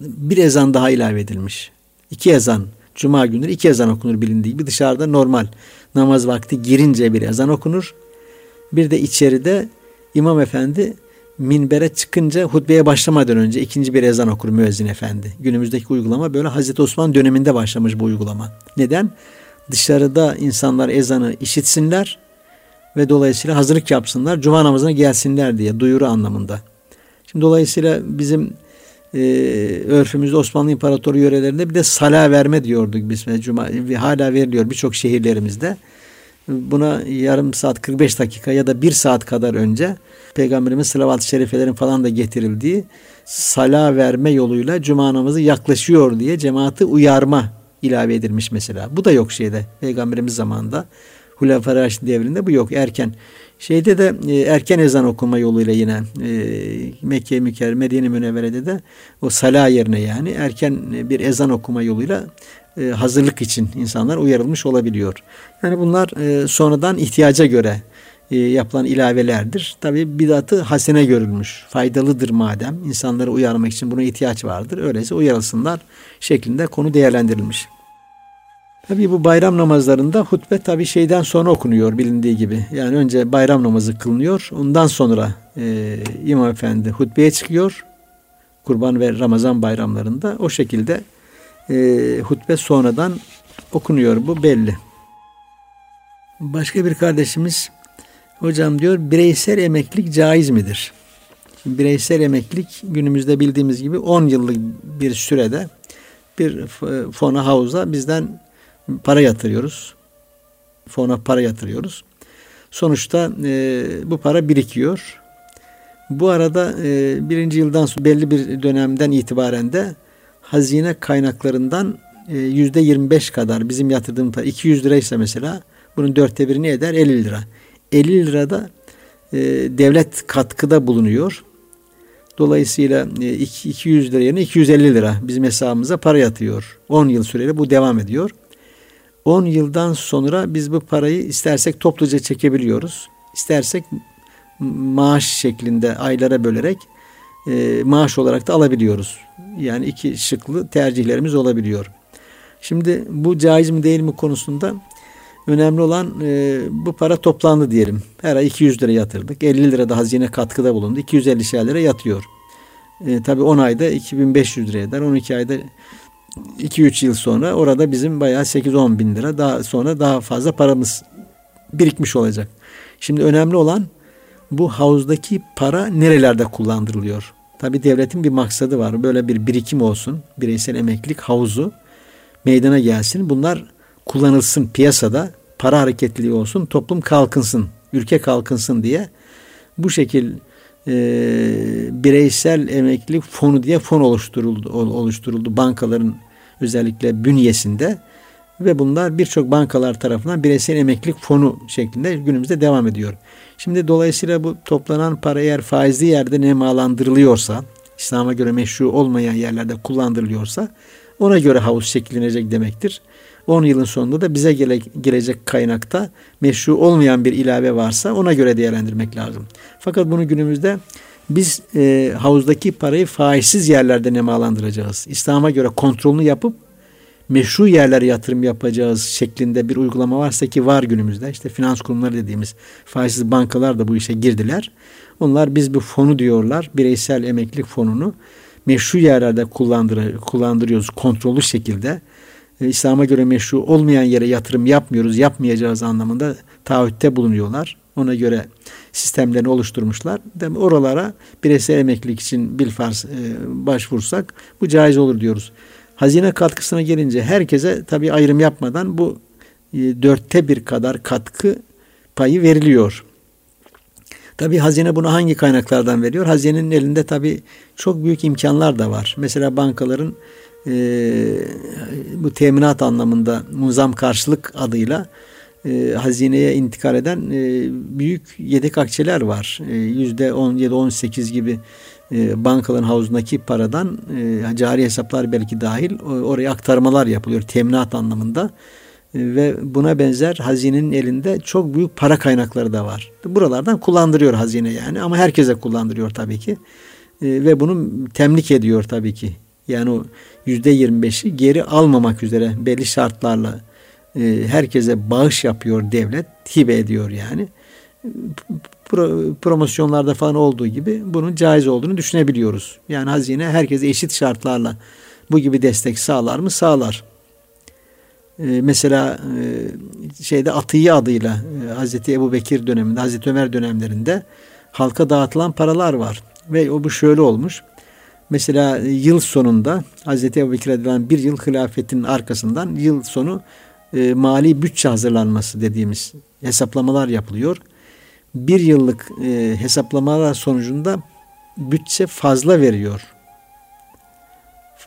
S1: bir ezan daha ilave edilmiş. İki ezan cuma günleri iki ezan okunur bilindiği gibi dışarıda normal namaz vakti girince bir ezan okunur. Bir de içeride imam efendi minbere çıkınca hutbeye başlamadan önce ikinci bir ezan okur müezzin efendi. Günümüzdeki uygulama böyle Hazreti Osman döneminde başlamış bu uygulama. Neden? Dışarıda insanlar ezanı işitsinler ve dolayısıyla hazırlık yapsınlar, cuma namazına gelsinler diye duyuru anlamında. Şimdi dolayısıyla bizim e, örfümüzde Osmanlı İmparatoru yörelerinde bir de sala verme diyorduk biz. Cuma, hala veriliyor birçok şehirlerimizde. Buna yarım saat 45 dakika ya da bir saat kadar önce Peygamberimiz salavat-ı şerifelerin falan da getirildiği sala verme yoluyla cuma namazı yaklaşıyor diye cemaati uyarma ilave edilmiş mesela. Bu da yok şeyde Peygamberimiz zamanında. Hulefai Raşid devrinde bu yok. Erken Şeyde de e, erken ezan okuma yoluyla yine e, Mekke Mükerreme Medine Münevvere'de de o sala yerine yani erken bir ezan okuma yoluyla e, hazırlık için insanlar uyarılmış olabiliyor. Yani bunlar e, sonradan ihtiyaca göre e, yapılan ilavelerdir. Tabi bidatı hasene görülmüş. Faydalıdır madem. insanları uyarmak için buna ihtiyaç vardır. Öyleyse uyarılsınlar şeklinde konu değerlendirilmiş. Tabi bu bayram namazlarında hutbe tabi şeyden sonra okunuyor bilindiği gibi. Yani önce bayram namazı kılınıyor. Ondan sonra e, İmam Efendi hutbeye çıkıyor. Kurban ve Ramazan bayramlarında. O şekilde e, hutbe sonradan okunuyor. Bu belli. Başka bir kardeşimiz hocam diyor bireysel emeklilik caiz midir? Şimdi bireysel emeklilik günümüzde bildiğimiz gibi 10 yıllık bir sürede bir fona havuza bizden para yatırıyoruz. Fona para yatırıyoruz. Sonuçta e, bu para birikiyor. Bu arada e, birinci yıldan belli bir dönemden itibaren de hazine kaynaklarından e, yüzde 25 kadar bizim yatırdığımız para 200 liraysa mesela bunun dörtte birini eder 50 lira. 50 lirada e, devlet katkıda bulunuyor. Dolayısıyla e, 200 lira yerine 250 lira bizim hesabımıza para yatıyor. 10 yıl süreyle bu devam ediyor. 10 yıldan sonra biz bu parayı istersek topluca çekebiliyoruz. İstersek maaş şeklinde aylara bölerek e, maaş olarak da alabiliyoruz. Yani iki şıklı tercihlerimiz olabiliyor. Şimdi bu caiz mi değil mi konusunda önemli olan e, bu para toplandı diyelim. Her ay 200 lira yatırdık. 50 lira da hazine katkıda bulundu. 250 lira yatıyor. E, tabii 10 ayda 2500 lira eder. 12 ayda 2-3 yıl sonra orada bizim bayağı 8-10 bin lira daha sonra daha fazla paramız birikmiş olacak. Şimdi önemli olan bu havuzdaki para nerelerde kullandırılıyor? Tabi devletin bir maksadı var. Böyle bir birikim olsun. Bireysel emeklilik havuzu meydana gelsin. Bunlar kullanılsın piyasada. Para hareketliliği olsun. Toplum kalkınsın. Ülke kalkınsın diye bu şekil e, bireysel emeklilik fonu diye fon oluşturuldu. oluşturuldu bankaların özellikle bünyesinde ve bunlar birçok bankalar tarafından bireysel emeklilik fonu şeklinde günümüzde devam ediyor. Şimdi dolayısıyla bu toplanan para eğer faizli yerde nemalandırılıyorsa, İslam'a göre meşru olmayan yerlerde kullandırılıyorsa ona göre havuz şekillenecek demektir. 10 yılın sonunda da bize gele, gelecek kaynakta meşru olmayan bir ilave varsa ona göre değerlendirmek lazım. Fakat bunu günümüzde biz e, havuzdaki parayı faizsiz yerlerde nemalandıracağız. İslam'a göre kontrolünü yapıp meşru yerlere yatırım yapacağız şeklinde bir uygulama varsa ki var günümüzde. İşte finans kurumları dediğimiz faizsiz bankalar da bu işe girdiler. Onlar biz bu fonu diyorlar. Bireysel emeklilik fonunu meşru yerlerde kullandır kullandırıyoruz kontrollü şekilde. E, İslam'a göre meşru olmayan yere yatırım yapmıyoruz, yapmayacağız anlamında taahhütte bulunuyorlar. Ona göre sistemlerini oluşturmuşlar. Demek oralara bireysel emeklilik için bilfars e, başvursak bu caiz olur diyoruz. Hazine katkısına gelince herkese tabi ayrım yapmadan bu e, dörtte bir kadar katkı payı veriliyor. Tabi hazine bunu hangi kaynaklardan veriyor? Hazinenin elinde tabi çok büyük imkanlar da var. Mesela bankaların e, bu teminat anlamında muzam karşılık adıyla e, hazineye intikal eden e, büyük yedek akçeler var. E, yüzde 17-18 gibi e, bankaların havuzundaki paradan e, cari hesaplar belki dahil oraya aktarmalar yapılıyor teminat anlamında. E, ve buna benzer hazinenin elinde çok büyük para kaynakları da var. Buralardan kullandırıyor hazine yani ama herkese kullandırıyor tabii ki. E, ve bunu temlik ediyor tabii ki. Yani yüzde yirmi geri almamak üzere belli şartlarla e, herkese bağış yapıyor devlet, hibe ediyor yani. Pro, promosyonlarda falan olduğu gibi bunun caiz olduğunu düşünebiliyoruz. Yani hazine herkese eşit şartlarla bu gibi destek sağlar mı? Sağlar. Ee, mesela e, şeyde Atiye adıyla e, Hazreti Ebu Bekir döneminde, Hazreti Ömer dönemlerinde halka dağıtılan paralar var. Ve o bu şöyle olmuş. Mesela yıl sonunda Hazreti Ebu Bekir edilen bir yıl hilafetinin arkasından yıl sonu e, mali bütçe hazırlanması dediğimiz hesaplamalar yapılıyor. Bir yıllık e, hesaplamalar sonucunda bütçe fazla veriyor.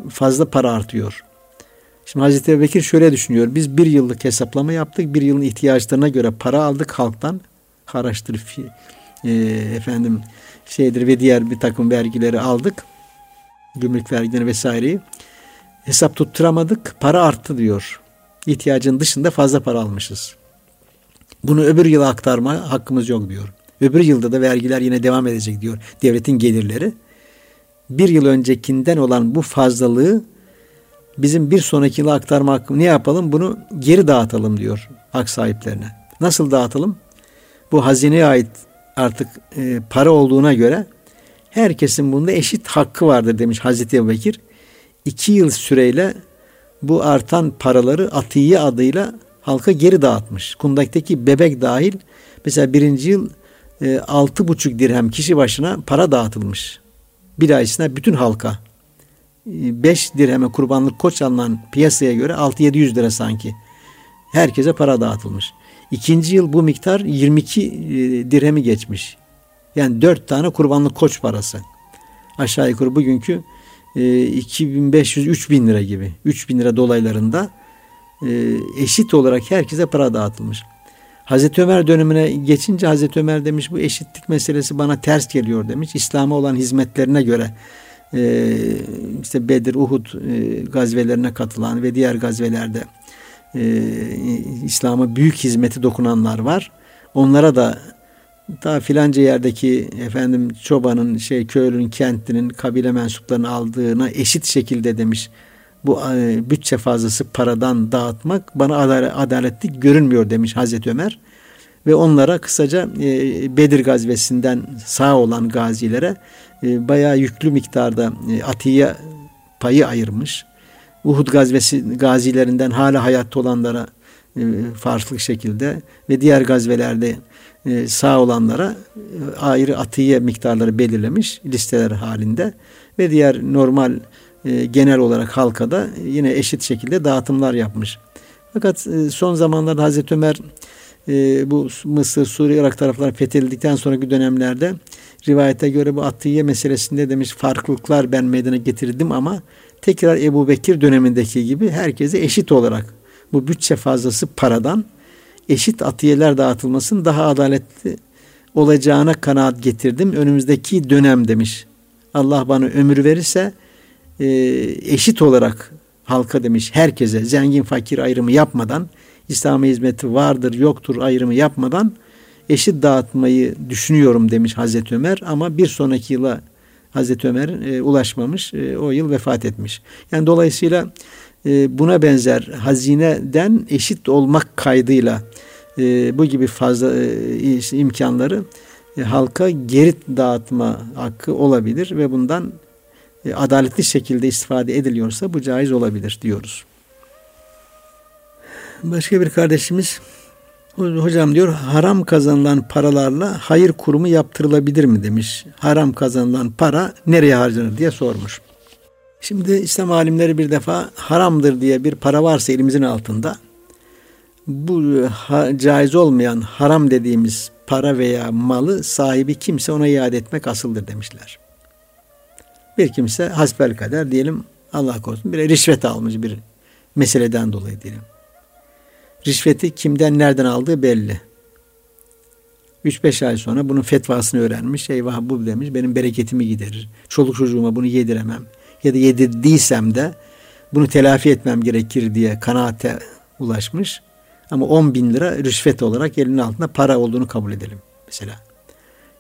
S1: Fazla para artıyor. Şimdi Hazreti Ebubekir şöyle düşünüyor. Biz bir yıllık hesaplama yaptık. Bir yılın ihtiyaçlarına göre para aldık halktan. haraçtır, e, efendim şeydir ve diğer bir takım vergileri aldık. Gümrük vergileri vesaireyi. Hesap tutturamadık. Para arttı diyor. İhtiyacın dışında fazla para almışız. Bunu öbür yıla aktarma hakkımız yok diyor. Öbür yılda da vergiler yine devam edecek diyor devletin gelirleri. Bir yıl öncekinden olan bu fazlalığı bizim bir sonraki yıla aktarma hakkı ne yapalım? Bunu geri dağıtalım diyor hak sahiplerine. Nasıl dağıtalım? Bu hazineye ait artık e, para olduğuna göre herkesin bunda eşit hakkı vardır demiş Hazreti Ebu. İki yıl süreyle bu artan paraları atiye adıyla halka geri dağıtmış. Kundaktaki bebek dahil mesela birinci yıl e, altı buçuk dirhem kişi başına para dağıtılmış. Bir ayısına bütün halka. E, beş dirheme kurbanlık koç alınan piyasaya göre altı yedi yüz lira sanki. Herkese para dağıtılmış. İkinci yıl bu miktar 22 e, dirhemi geçmiş. Yani dört tane kurbanlık koç parası. Aşağı yukarı bugünkü e, 2500-3000 lira gibi. 3000 lira dolaylarında eşit olarak herkese para dağıtılmış. Hazreti Ömer dönemine geçince Hazreti Ömer demiş bu eşitlik meselesi bana ters geliyor demiş. İslam'a olan hizmetlerine göre e, işte Bedir, Uhud e, gazvelerine katılan ve diğer gazvelerde e, İslam'a büyük hizmeti dokunanlar var. Onlara da ta filanca yerdeki efendim çobanın şey köylünün kentlinin kabile mensuplarını aldığına eşit şekilde demiş bu e, bütçe fazlası paradan dağıtmak bana adaletli görünmüyor demiş Hazreti Ömer. Ve onlara kısaca e, Bedir gazvesinden sağ olan gazilere e, bayağı yüklü miktarda atiye payı ayırmış. Uhud gazvesi gazilerinden hala hayatta olanlara farklı şekilde ve diğer gazvelerde sağ olanlara ayrı atiye miktarları belirlemiş listeler halinde ve diğer normal e, genel olarak halka da yine eşit şekilde dağıtımlar yapmış. Fakat e, son zamanlarda Hazreti Ömer e, bu Mısır, Suriye, Irak tarafları fethedildikten sonraki dönemlerde rivayete göre bu atiye meselesinde demiş farklılıklar ben meydana getirdim ama tekrar Ebu Bekir dönemindeki gibi herkese eşit olarak bu bütçe fazlası paradan eşit atiyeler dağıtılmasının daha adaletli olacağına kanaat getirdim. Önümüzdeki dönem demiş. Allah bana ömür verirse e, eşit olarak halka demiş herkese zengin fakir ayrımı yapmadan İslam'a hizmeti vardır yoktur ayrımı yapmadan eşit dağıtmayı düşünüyorum demiş Hazreti Ömer ama bir sonraki yıla Hazreti Ömer e, ulaşmamış e, o yıl vefat etmiş. Yani dolayısıyla e, buna benzer hazineden eşit olmak kaydıyla e, bu gibi fazla e, imkanları e, halka geri dağıtma hakkı olabilir ve bundan e, adaletli şekilde istifade ediliyorsa bu caiz olabilir diyoruz. Başka bir kardeşimiz hocam diyor haram kazanılan paralarla hayır kurumu yaptırılabilir mi demiş. Haram kazanılan para nereye harcanır diye sormuş. Şimdi İslam alimleri bir defa haramdır diye bir para varsa elimizin altında bu ha, caiz olmayan haram dediğimiz para veya malı sahibi kimse ona iade etmek asıldır demişler. Bir kimse hasbel kader diyelim Allah korusun bir rişvet almış bir meseleden dolayı diyelim. Rişveti kimden nereden aldığı belli. 3-5 ay sonra bunun fetvasını öğrenmiş. Eyvah bu demiş benim bereketimi giderir. Çoluk çocuğuma bunu yediremem. Ya da yedirdiysem de bunu telafi etmem gerekir diye kanaate ulaşmış. Ama 10 bin lira rüşvet olarak elinin altında para olduğunu kabul edelim mesela.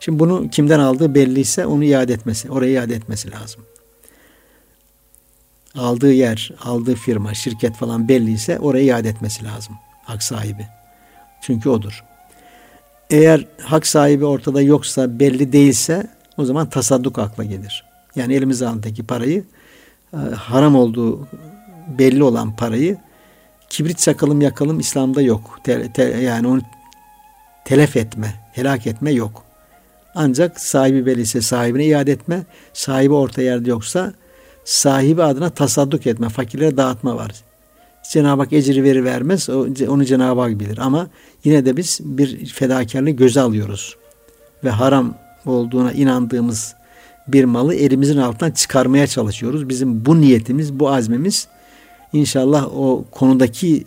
S1: Şimdi bunu kimden aldığı belliyse onu iade etmesi, oraya iade etmesi lazım. Aldığı yer, aldığı firma, şirket falan belliyse oraya iade etmesi lazım. Hak sahibi. Çünkü odur. Eğer hak sahibi ortada yoksa, belli değilse o zaman tasadduk akla gelir. Yani elimiz altındaki parayı e, haram olduğu belli olan parayı kibrit sakalım yakalım İslam'da yok. Te, te, yani onu telef etme, helak etme yok. Ancak sahibi belliyse sahibine iade etme, sahibi orta yerde yoksa sahibi adına tasadduk etme, fakirlere dağıtma var. Cenab-ı Hak ecri veri vermez, onu Cenab-ı Hak bilir. Ama yine de biz bir fedakarlığı göze alıyoruz. Ve haram olduğuna inandığımız bir malı elimizin altından çıkarmaya çalışıyoruz. Bizim bu niyetimiz, bu azmimiz inşallah o konudaki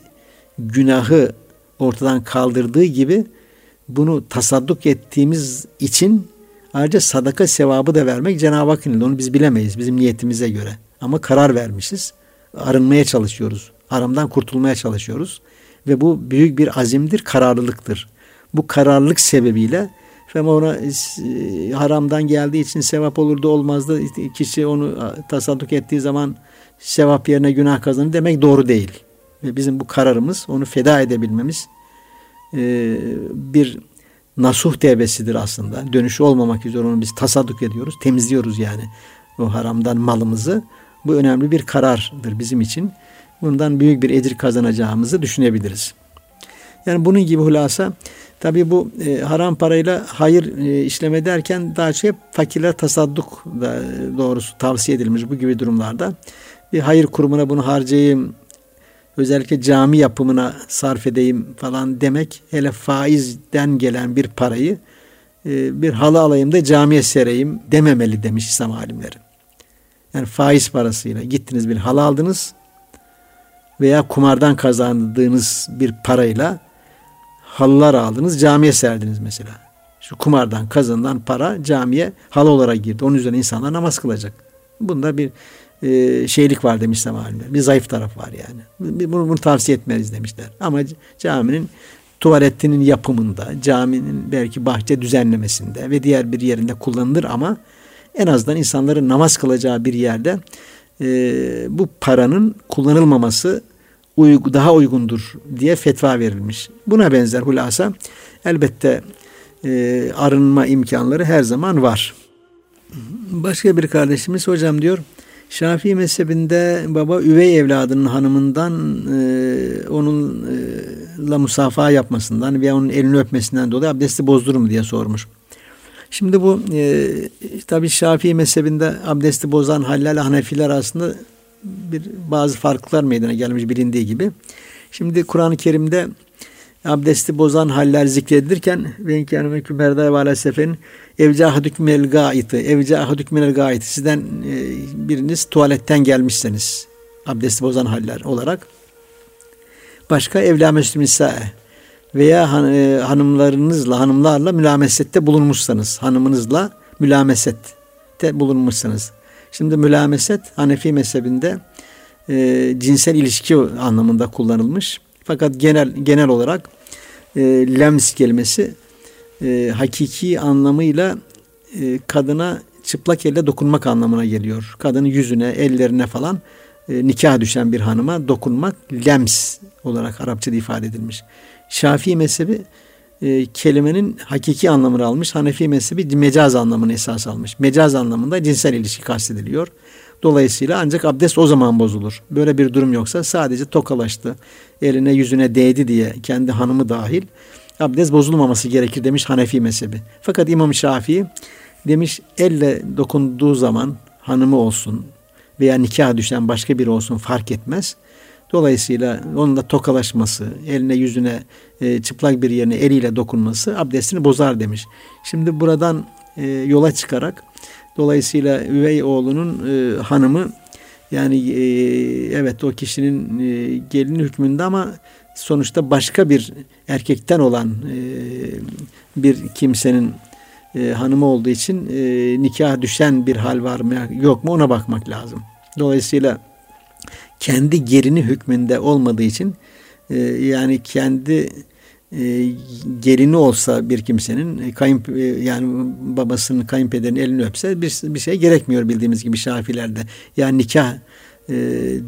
S1: günahı ortadan kaldırdığı gibi bunu tasadduk ettiğimiz için ayrıca sadaka sevabı da vermek Cenab-ı Hakk'ın onu biz bilemeyiz bizim niyetimize göre. Ama karar vermişiz. Arınmaya çalışıyoruz. Haramdan kurtulmaya çalışıyoruz. Ve bu büyük bir azimdir, kararlılıktır. Bu kararlılık sebebiyle Efendim ona e, haramdan geldiği için sevap olurdu olmazdı. Kişi onu tasadduk ettiği zaman sevap yerine günah kazanır demek doğru değil. Ve bizim bu kararımız onu feda edebilmemiz e, bir nasuh tevbesidir aslında. Dönüşü olmamak üzere onu biz tasadduk ediyoruz. Temizliyoruz yani o haramdan malımızı. Bu önemli bir karardır bizim için. Bundan büyük bir ecir kazanacağımızı düşünebiliriz. Yani bunun gibi hulasa Tabi bu e, haram parayla hayır e, işleme derken daha çok fakirler tasadduk da e, doğrusu tavsiye edilmiş bu gibi durumlarda. Bir hayır kurumuna bunu harcayayım, özellikle cami yapımına sarf edeyim falan demek hele faizden gelen bir parayı e, bir halı alayım da camiye sereyim dememeli demiş İslam alimleri. Yani faiz parasıyla gittiniz bir halı aldınız veya kumardan kazandığınız bir parayla halılar aldınız camiye serdiniz mesela. Şu kumardan kazanılan para camiye halı olarak girdi. Onun üzerine insanlar namaz kılacak. Bunda bir e, şeylik var demiş alimler. Bir zayıf taraf var yani. Bunu, bunu tavsiye etmeliyiz demişler. Ama caminin tuvaletinin yapımında, caminin belki bahçe düzenlemesinde ve diğer bir yerinde kullanılır ama en azından insanların namaz kılacağı bir yerde e, bu paranın kullanılmaması daha uygundur diye fetva verilmiş. Buna benzer hulasa elbette e, arınma imkanları her zaman var. Başka bir kardeşimiz hocam diyor Şafii mezhebinde baba üvey evladının hanımından e, onunla musafaha yapmasından veya onun elini öpmesinden dolayı abdesti bozdurur mu diye sormuş. Şimdi bu e, tabi Şafii mezhebinde abdesti bozan hallerle Hanefiler arasında bir bazı farklar meydana gelmiş bilindiği gibi. Şimdi Kur'an-ı Kerim'de abdesti bozan haller zikredilirken ve kâne mekû merdâ ve alâ seferin evcâhadük minel gâiti. Evcâhadük minel gâiti. Sizden e, biriniz tuvaletten gelmişseniz abdesti bozan haller olarak. Başka evlâ müslüm veya e, hanımlarınızla hanımlarla mülamesette bulunmuşsanız hanımınızla mülamesette bulunmuşsanız. Şimdi mülameset Hanefi mezhebinde e, cinsel ilişki anlamında kullanılmış. Fakat genel genel olarak e, lems kelimesi e, hakiki anlamıyla e, kadına çıplak elle dokunmak anlamına geliyor. Kadının yüzüne, ellerine falan e, nikah düşen bir hanıma dokunmak lems olarak Arapçada ifade edilmiş. Şafii mezhebi e, kelimenin hakiki anlamını almış. Hanefi mezhebi mecaz anlamını esas almış. Mecaz anlamında cinsel ilişki kastediliyor. Dolayısıyla ancak abdest o zaman bozulur. Böyle bir durum yoksa sadece tokalaştı, eline yüzüne değdi diye kendi hanımı dahil abdest bozulmaması gerekir demiş Hanefi mezhebi. Fakat İmam Şafii demiş elle dokunduğu zaman hanımı olsun veya nikah düşen başka biri olsun fark etmez. Dolayısıyla onunla tokalaşması, eline yüzüne e, çıplak bir yerine eliyle dokunması abdestini bozar demiş. Şimdi buradan e, yola çıkarak dolayısıyla üvey oğlunun e, hanımı yani e, evet o kişinin e, gelini hükmünde ama sonuçta başka bir erkekten olan e, bir kimsenin e, hanımı olduğu için e, nikah düşen bir hal var mı yok mu ona bakmak lazım. Dolayısıyla kendi gerini hükmünde olmadığı için e, yani kendi e, gelini olsa bir kimsenin e, kayın e, yani babasının kayınpederinin elini öpse bir, bir şey gerekmiyor bildiğimiz gibi şafilerde. Yani nikah e,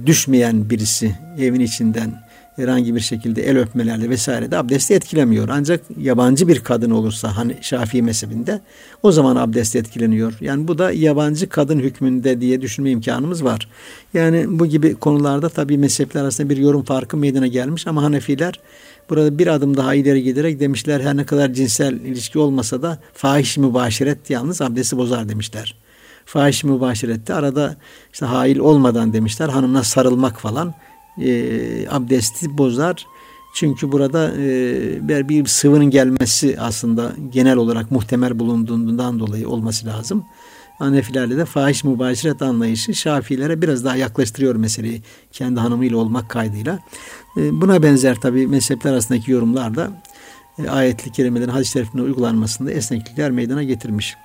S1: düşmeyen birisi evin içinden herhangi bir şekilde el öpmelerle vesaire de abdesti etkilemiyor. Ancak yabancı bir kadın olursa hani Şafii mezhebinde o zaman abdest etkileniyor. Yani bu da yabancı kadın hükmünde diye düşünme imkanımız var. Yani bu gibi konularda tabii mezhepler arasında bir yorum farkı meydana gelmiş ama Hanefiler burada bir adım daha ileri giderek demişler her ne kadar cinsel ilişki olmasa da fahiş mübaşiret yalnız abdesti bozar demişler. Fahiş mübaşirette arada işte hail olmadan demişler hanımla sarılmak falan e, abdesti bozar. Çünkü burada e, bir sıvının gelmesi aslında genel olarak muhtemel bulunduğundan dolayı olması lazım. Hanefilerle de fahiş mübaşiret anlayışı Şafilere biraz daha yaklaştırıyor meseleyi kendi hanımıyla olmak kaydıyla. E, buna benzer tabi mezhepler arasındaki yorumlar da e, ayetli kerimelerin hadis-i şerifinde uygulanmasında esneklikler meydana getirmiş.